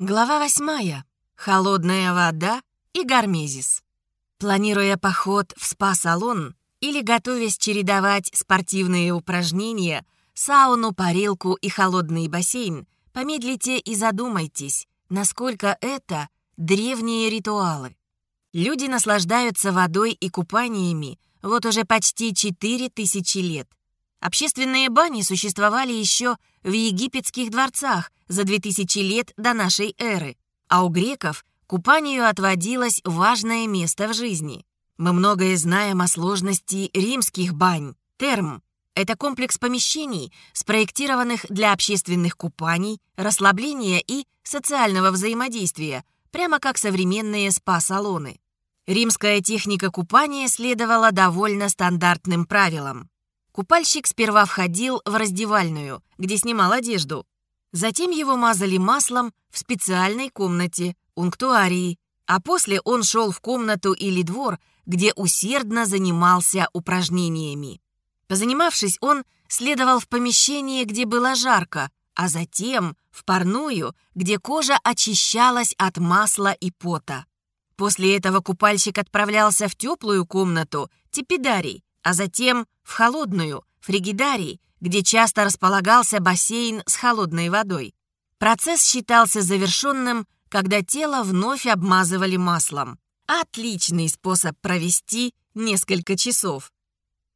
Глава восьмая. Холодная вода и гармезис. Планируя поход в спа-салон или готовясь чередовать спортивные упражнения, сауну, парилку и холодный бассейн, помедлите и задумайтесь, насколько это древние ритуалы. Люди наслаждаются водой и купаниями вот уже почти 4000 лет. Общественные бани существовали еще в египетских дворцах за 2000 лет до нашей эры, а у греков купанию отводилось важное место в жизни. Мы многое знаем о сложности римских бань, терм. Это комплекс помещений, спроектированных для общественных купаний, расслабления и социального взаимодействия, прямо как современные спа-салоны. Римская техника купания следовала довольно стандартным правилам. Купальщик сперва входил в раздевальную, где снимал одежду. Затем его мазали маслом в специальной комнате, унктуарии, а после он шел в комнату или двор, где усердно занимался упражнениями. Позанимавшись, он следовал в помещение, где было жарко, а затем в парную, где кожа очищалась от масла и пота. После этого купальщик отправлялся в теплую комнату, типидарий, а затем в холодную, фригидарий, где часто располагался бассейн с холодной водой. Процесс считался завершенным, когда тело вновь обмазывали маслом. Отличный способ провести несколько часов.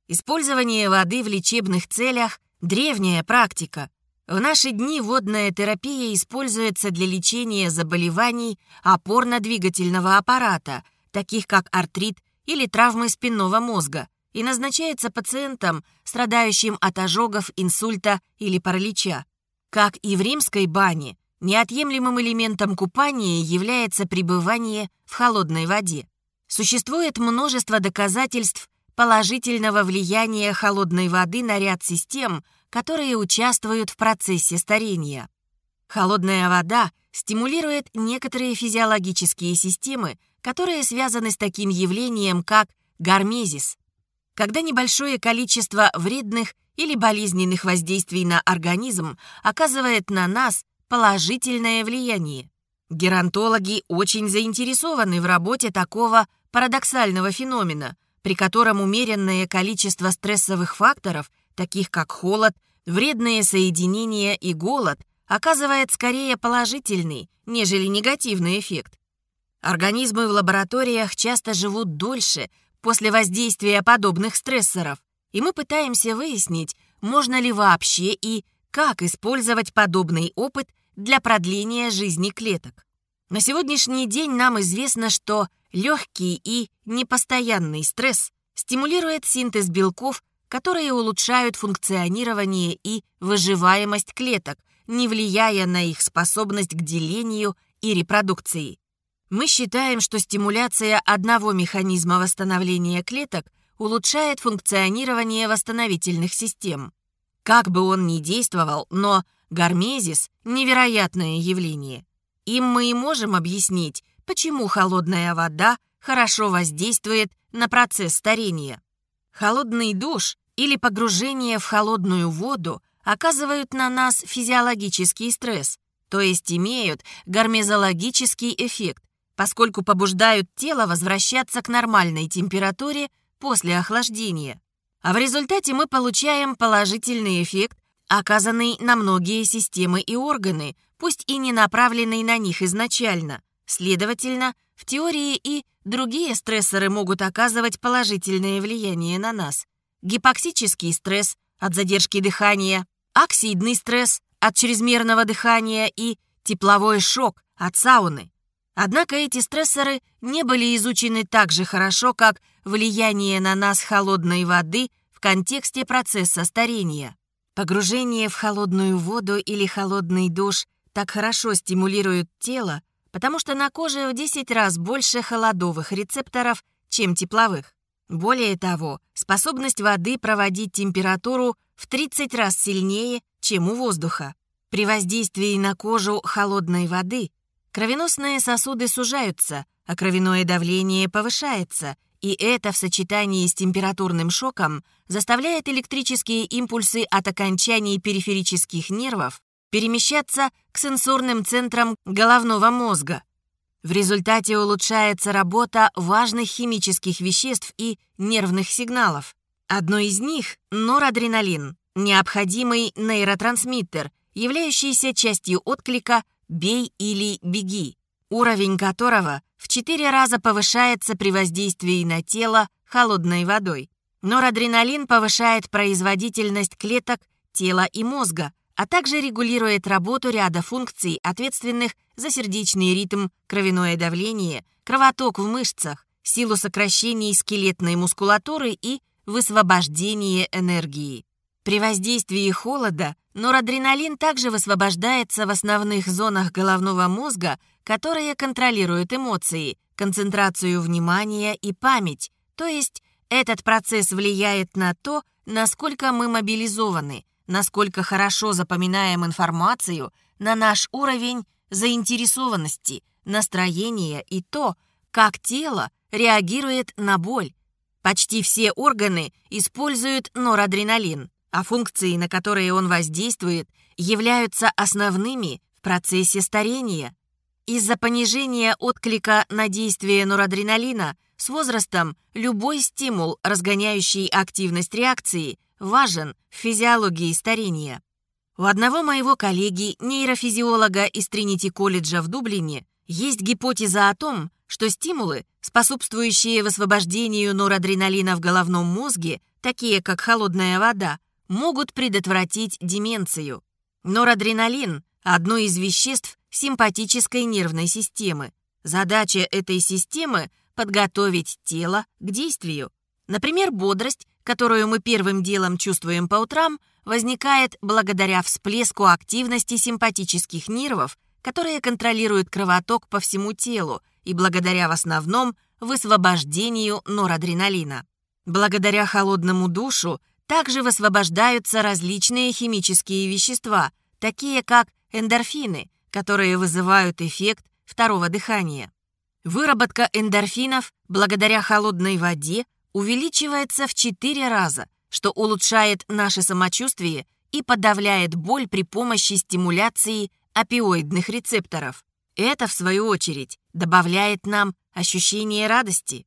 Использование воды в лечебных целях – древняя практика. В наши дни водная терапия используется для лечения заболеваний опорно-двигательного аппарата, таких как артрит или травмы спинного мозга, и назначается пациентам, страдающим от ожогов, инсульта или паралича. Как и в римской бане, неотъемлемым элементом купания является пребывание в холодной воде. Существует множество доказательств положительного влияния холодной воды на ряд систем, которые участвуют в процессе старения. Холодная вода стимулирует некоторые физиологические системы, которые связаны с таким явлением, как гармезис, когда небольшое количество вредных или болезненных воздействий на организм оказывает на нас положительное влияние. Геронтологи очень заинтересованы в работе такого парадоксального феномена, при котором умеренное количество стрессовых факторов, таких как холод, вредные соединения и голод, оказывает скорее положительный, нежели негативный эффект. Организмы в лабораториях часто живут дольше после воздействия подобных стрессоров, и мы пытаемся выяснить, можно ли вообще и как использовать подобный опыт для продления жизни клеток. На сегодняшний день нам известно, что легкий и непостоянный стресс стимулирует синтез белков, которые улучшают функционирование и выживаемость клеток, не влияя на их способность к делению и репродукции. Мы считаем, что стимуляция одного механизма восстановления клеток улучшает функционирование восстановительных систем. Как бы он ни действовал, но гармезис – невероятное явление. Им мы и можем объяснить, почему холодная вода хорошо воздействует на процесс старения. Холодный душ или погружение в холодную воду оказывают на нас физиологический стресс, то есть имеют гармезологический эффект, поскольку побуждают тело возвращаться к нормальной температуре после охлаждения. А в результате мы получаем положительный эффект, оказанный на многие системы и органы, пусть и не направленный на них изначально. Следовательно, в теории и другие стрессоры могут оказывать положительное влияние на нас. Гипоксический стресс от задержки дыхания, оксидный стресс от чрезмерного дыхания и тепловой шок от сауны. Однако эти стрессоры не были изучены так же хорошо, как влияние на нас холодной воды в контексте процесса старения. Погружение в холодную воду или холодный душ так хорошо стимулирует тело, потому что на коже в 10 раз больше холодовых рецепторов, чем тепловых. Более того, способность воды проводить температуру в 30 раз сильнее, чем у воздуха. При воздействии на кожу холодной воды Кровеносные сосуды сужаются, а кровяное давление повышается, и это в сочетании с температурным шоком заставляет электрические импульсы от окончаний периферических нервов перемещаться к сенсорным центрам головного мозга. В результате улучшается работа важных химических веществ и нервных сигналов. Одно из них – норадреналин, необходимый нейротрансмиттер, являющийся частью отклика «бей или беги», уровень которого в 4 раза повышается при воздействии на тело холодной водой. Норадреналин повышает производительность клеток тела и мозга, а также регулирует работу ряда функций, ответственных за сердечный ритм, кровяное давление, кровоток в мышцах, силу сокращения скелетной мускулатуры и высвобождение энергии. При воздействии холода норадреналин также высвобождается в основных зонах головного мозга, которые контролируют эмоции, концентрацию внимания и память, то есть этот процесс влияет на то, насколько мы мобилизованы, насколько хорошо запоминаем информацию, на наш уровень заинтересованности, настроения и то, как тело реагирует на боль. Почти все органы используют норадреналин, а функции, на которые он воздействует, являются основными в процессе старения. Из-за понижения отклика на действие норадреналина с возрастом любой стимул, разгоняющий активность реакции, важен в физиологии старения. У одного моего коллеги, нейрофизиолога из Тринити колледжа в Дублине, есть гипотеза о том, что стимулы, способствующие высвобождению норадреналина в головном мозге, такие как холодная вода, могут предотвратить деменцию. Норадреналин – одно из веществ симпатической нервной системы. Задача этой системы – подготовить тело к действию. Например, бодрость, которую мы первым делом чувствуем по утрам, возникает благодаря всплеску активности симпатических нервов, которые контролируют кровоток по всему телу и благодаря в основном высвобождению норадреналина. Благодаря холодному душу также высвобождаются различные химические вещества, такие как эндорфины, которые вызывают эффект второго дыхания. Выработка эндорфинов благодаря холодной воде увеличивается в 4 раза, что улучшает наше самочувствие и подавляет боль при помощи стимуляции опиоидных рецепторов. Это, в свою очередь, добавляет нам ощущение радости.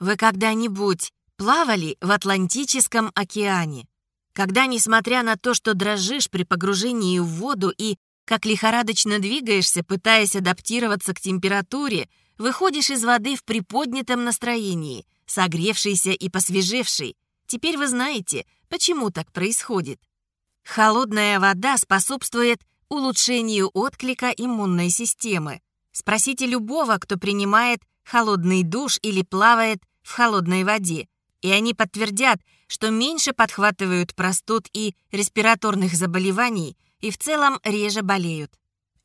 Вы когда-нибудь плавали в Атлантическом океане? Когда, несмотря на то, что дрожишь при погружении в воду и как лихорадочно двигаешься, пытаясь адаптироваться к температуре, выходишь из воды в приподнятом настроении, согревшийся и посвежевший. Теперь вы знаете, почему так происходит. Холодная вода способствует улучшению отклика иммунной системы. Спросите любого, кто принимает холодный душ или плавает в холодной воде, и они подтвердят, что меньше подхватывают простуд и респираторных заболеваний и в целом реже болеют.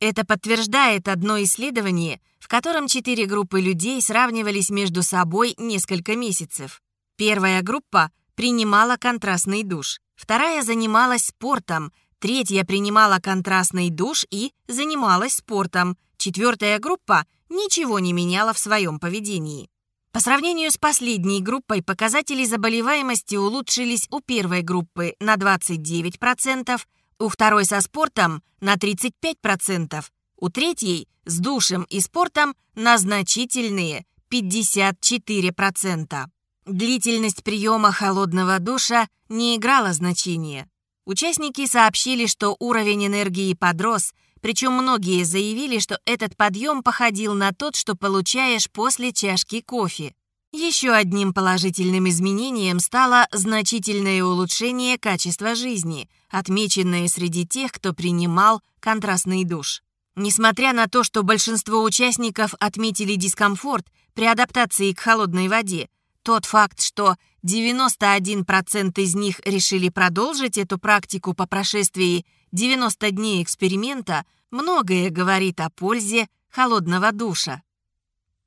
Это подтверждает одно исследование, в котором четыре группы людей сравнивались между собой несколько месяцев. Первая группа принимала контрастный душ, вторая занималась спортом, третья принимала контрастный душ и занималась спортом, четвертая группа ничего не меняла в своем поведении. По сравнению с последней группой показатели заболеваемости улучшились у первой группы на 29%, у второй со спортом на 35%, у третьей с душем и спортом на значительные 54%. Длительность приема холодного душа не играла значения. Участники сообщили, что уровень энергии подрос, причем многие заявили, что этот подъем походил на тот, что получаешь после чашки кофе. Еще одним положительным изменением стало значительное улучшение качества жизни, отмеченное среди тех, кто принимал контрастный душ. Несмотря на то, что большинство участников отметили дискомфорт при адаптации к холодной воде, тот факт, что 91% из них решили продолжить эту практику по прошествии 90 дней эксперимента, многое говорит о пользе холодного душа.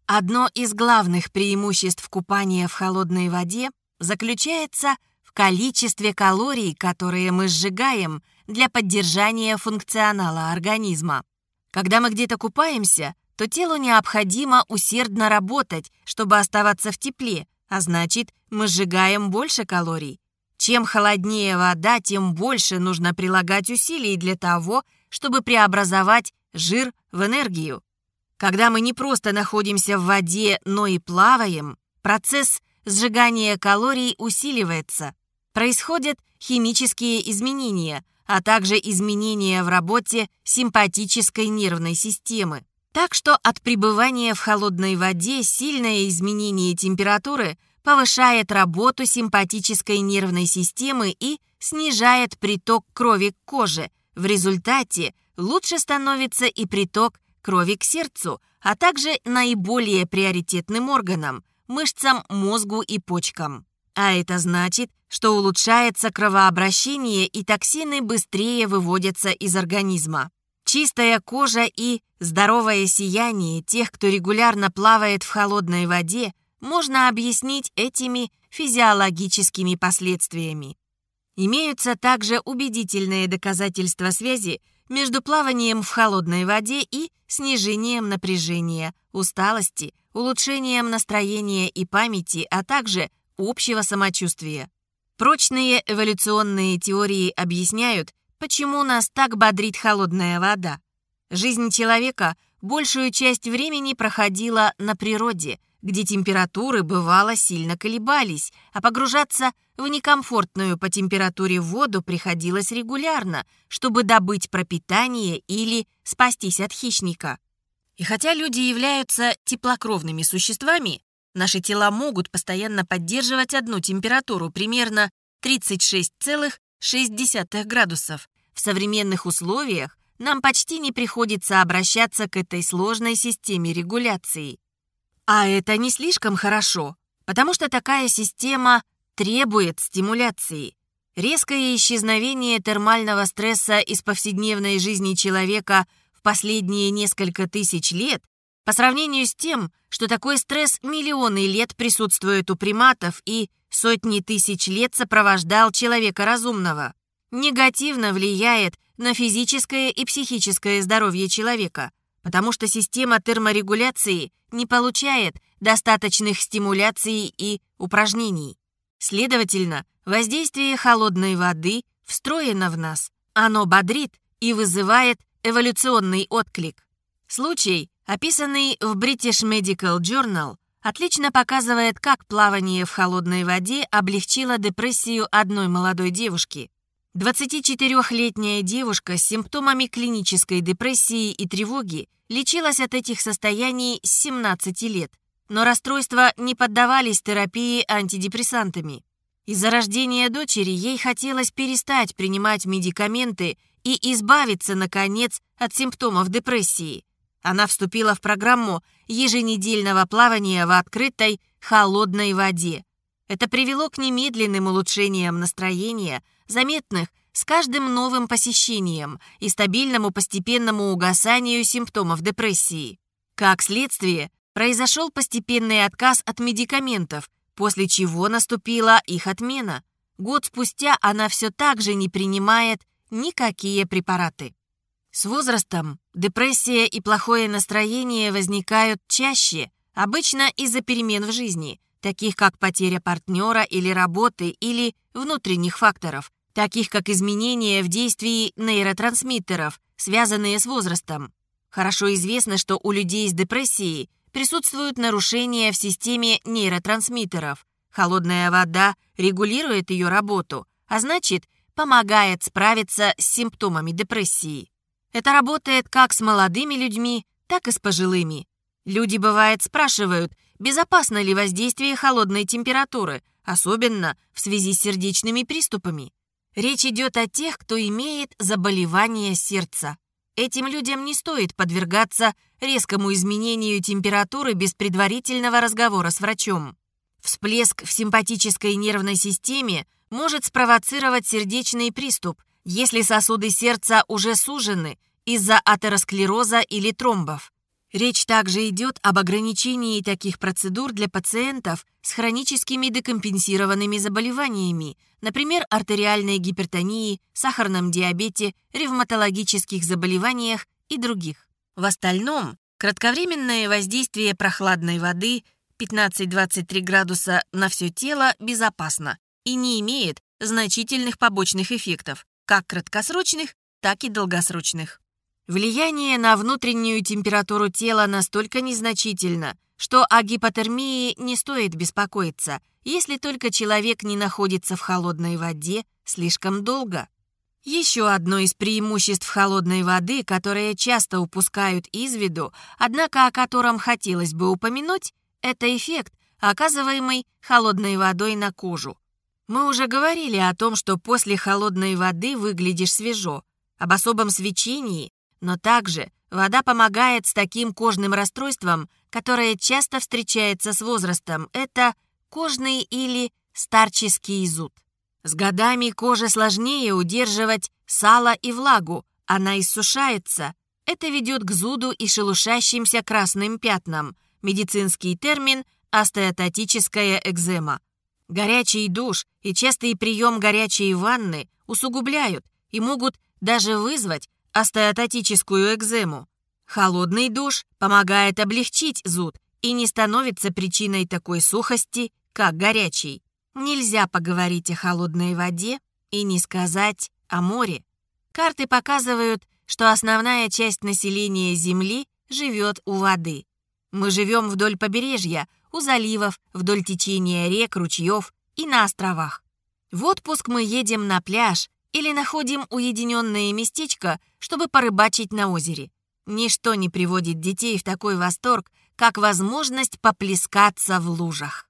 Одно из главных преимуществ купания в холодной воде заключается в количестве калорий, которые мы сжигаем для поддержания функционала организма. Когда мы где-то купаемся, то телу необходимо усердно работать, чтобы оставаться в тепле, а значит, мы сжигаем больше калорий. Чем холоднее вода, тем больше нужно прилагать усилий для того, чтобы преобразовать жир в энергию. Когда мы не просто находимся в воде, но и плаваем, процесс сжигания калорий усиливается. Происходят химические изменения, а также изменения в работе симпатической нервной системы. Так что от пребывания в холодной воде сильное изменение температуры повышает работу симпатической нервной системы и снижает приток крови к коже. В результате лучше становится и приток крови к сердцу, а также наиболее приоритетным органам – мышцам, мозгу и почкам. А это значит, что улучшается кровообращение и токсины быстрее выводятся из организма. Чистая кожа и здоровое сияние тех, кто регулярно плавает в холодной воде, можно объяснить этими физиологическими последствиями. Имеются также убедительные доказательства связи между плаванием в холодной воде и снижением напряжения, усталости, улучшением настроения и памяти, а также общего самочувствия. Прочные эволюционные теории объясняют, почему нас так бодрит холодная вода. Жизнь человека большую часть времени проходила на природе, где температуры бывало сильно колебались, а погружаться в некомфортную по температуре воду приходилось регулярно, чтобы добыть пропитание или спастись от хищника. И хотя люди являются теплокровными существами, наши тела могут постоянно поддерживать одну температуру, примерно 36,6 градусов. В современных условиях нам почти не приходится обращаться к этой сложной системе регуляции. А это не слишком хорошо, потому что такая система требует стимуляции. Резкое исчезновение термального стресса из повседневной жизни человека в последние несколько тысяч лет по сравнению с тем, что такой стресс миллионы лет присутствует у приматов и сотни тысяч лет сопровождал человека разумного, негативно влияет на физическое и психическое здоровье человека, потому что система терморегуляции не получает достаточных стимуляций и упражнений. Следовательно, воздействие холодной воды встроено в нас. Оно бодрит и вызывает эволюционный отклик. Случай, описанный в British Medical Journal, отлично показывает, как плавание в холодной воде облегчило депрессию одной молодой девушки. 24-летняя девушка с симптомами клинической депрессии и тревоги лечилась от этих состояний с 17 лет, но расстройства не поддавались терапии антидепрессантами. Из-за рождения дочери ей хотелось перестать принимать медикаменты и избавиться, наконец, от симптомов депрессии. Она вступила в программу еженедельного плавания в открытой холодной воде. Это привело к немедленным улучшениям настроения, заметных с каждым новым посещением и стабильному постепенному угасанию симптомов депрессии. Как следствие, произошел постепенный отказ от медикаментов, после чего наступила их отмена. Год спустя она все так же не принимает никакие препараты. С возрастом депрессия и плохое настроение возникают чаще, обычно из-за перемен в жизни, таких как потеря партнера или работы или внутренних факторов, таких как изменения в действии нейротрансмиттеров, связанные с возрастом. Хорошо известно, что у людей с депрессией присутствуют нарушения в системе нейротрансмиттеров. Холодная вода регулирует ее работу, а значит, помогает справиться с симптомами депрессии. Это работает как с молодыми людьми, так и с пожилыми. Люди, бывает, спрашивают, безопасно ли воздействие холодной температуры, особенно в связи с сердечными приступами. Речь идет о тех, кто имеет заболевание сердца. Этим людям не стоит подвергаться резкому изменению температуры без предварительного разговора с врачом. Всплеск в симпатической нервной системе может спровоцировать сердечный приступ, если сосуды сердца уже сужены из-за атеросклероза или тромбов. Речь также идет об ограничении таких процедур для пациентов с хроническими декомпенсированными заболеваниями, например, артериальной гипертонии, сахарном диабете, ревматологических заболеваниях и других. В остальном, кратковременное воздействие прохладной воды 15-23 градуса на все тело безопасно и не имеет значительных побочных эффектов, как краткосрочных, так и долгосрочных. Влияние на внутреннюю температуру тела настолько незначительно, что о гипотермии не стоит беспокоиться, если только человек не находится в холодной воде слишком долго. Еще одно из преимуществ холодной воды, которое часто упускают из виду, однако о котором хотелось бы упомянуть, это эффект, оказываемый холодной водой на кожу. Мы уже говорили о том, что после холодной воды выглядишь свежо, об особом свечении, но также вода помогает с таким кожным расстройством, которое часто встречается с возрастом. Это кожный или старческий зуд. С годами коже сложнее удерживать сало и влагу, она иссушается. Это ведет к зуду и шелушащимся красным пятнам. Медицинский термин – остеотатическая экзема. Горячий душ и частый прием горячей ванны усугубляют и могут даже вызвать остеотатическую экзему. Холодный душ помогает облегчить зуд и не становится причиной такой сухости, как горячий. Нельзя поговорить о холодной воде и не сказать о море. Карты показывают, что основная часть населения Земли живет у воды. Мы живем вдоль побережья, у заливов, вдоль течения рек, ручьев и на островах. В отпуск мы едем на пляж или находим уединенное местечко, чтобы порыбачить на озере. Ничто не приводит детей в такой восторг, как возможность поплескаться в лужах.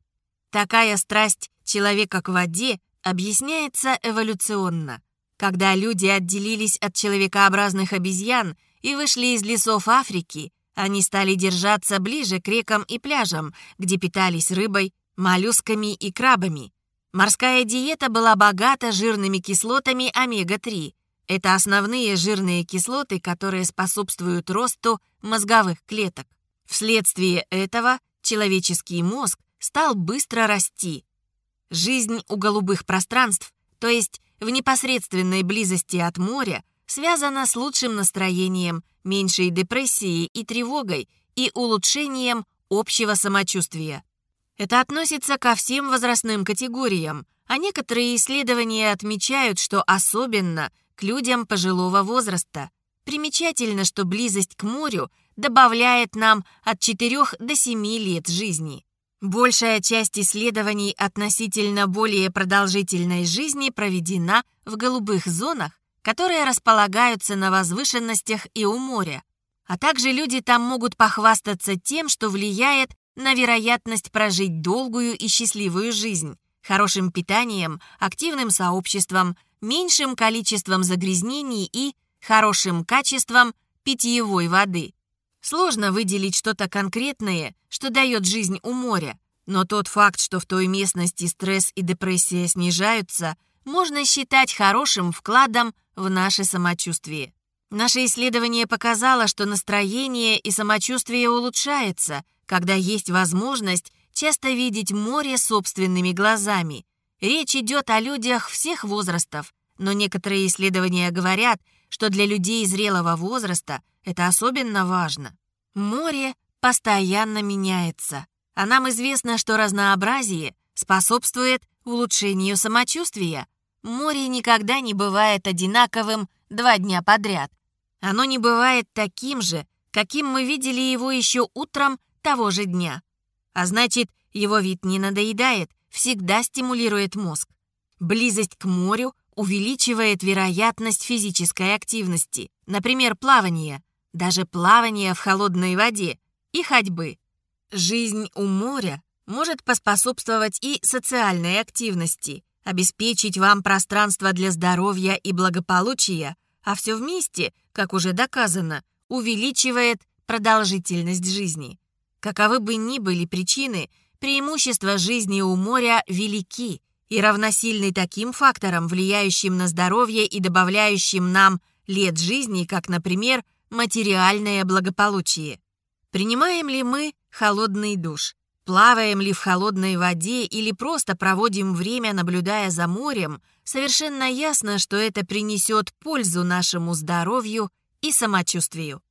Такая страсть человека к воде объясняется эволюционно. Когда люди отделились от человекообразных обезьян и вышли из лесов Африки, они стали держаться ближе к рекам и пляжам, где питались рыбой, моллюсками и крабами. Морская диета была богата жирными кислотами омега-3. Это основные жирные кислоты, которые способствуют росту мозговых клеток. Вследствие этого человеческий мозг стал быстро расти. Жизнь у голубых пространств, то есть в непосредственной близости от моря, связана с лучшим настроением, меньшей депрессией и тревогой и улучшением общего самочувствия. Это относится ко всем возрастным категориям, а некоторые исследования отмечают, что особенно к людям пожилого возраста. Примечательно, что близость к морю добавляет нам от 4 до 7 лет жизни. Большая часть исследований относительно более продолжительной жизни проведена в голубых зонах, которые располагаются на возвышенностях и у моря. А также люди там могут похвастаться тем, что влияет на вероятность прожить долгую и счастливую жизнь, хорошим питанием, активным сообществом, меньшим количеством загрязнений и хорошим качеством питьевой воды. Сложно выделить что-то конкретное, что дает жизнь у моря, но тот факт, что в той местности стресс и депрессия снижаются, можно считать хорошим вкладом в наше самочувствие. Наше исследование показало, что настроение и самочувствие улучшается, когда есть возможность часто видеть море собственными глазами. Речь идет о людях всех возрастов, но некоторые исследования говорят, что для людей зрелого возраста это особенно важно. Море постоянно меняется, а нам известно, что разнообразие способствует улучшению самочувствия. Море никогда не бывает одинаковым два дня подряд. Оно не бывает таким же, каким мы видели его еще утром того же дня. А значит, его вид не надоедает, всегда стимулирует мозг. Близость к морю увеличивает вероятность физической активности, например, плавания, даже плавания в холодной воде и ходьбы. Жизнь у моря может поспособствовать и социальной активности, обеспечить вам пространство для здоровья и благополучия, а все вместе, как уже доказано, увеличивает продолжительность жизни. Каковы бы ни были причины, преимущества жизни у моря велики и равносильны таким факторам, влияющим на здоровье и добавляющим нам лет жизни, как, например, материальное благополучие. Принимаем ли мы холодный душ? Плаваем ли в холодной воде или просто проводим время, наблюдая за морем, совершенно ясно, что это принесет пользу нашему здоровью и самочувствию.